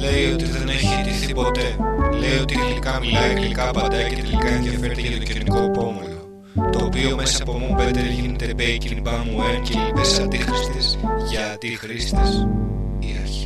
Λέει ότι δεν έχει ιτηθεί ποτέ. Λέει ότι γλυκά μιλάει, γλυκά απαντάει και τελικά ενδιαφέρεται για το κοινωνικό πόμολο. Το οποίο μέσα από μου better γίνεται baking bam και λοιπές αντίχρηστες για αντίχρηστες Η αρχή.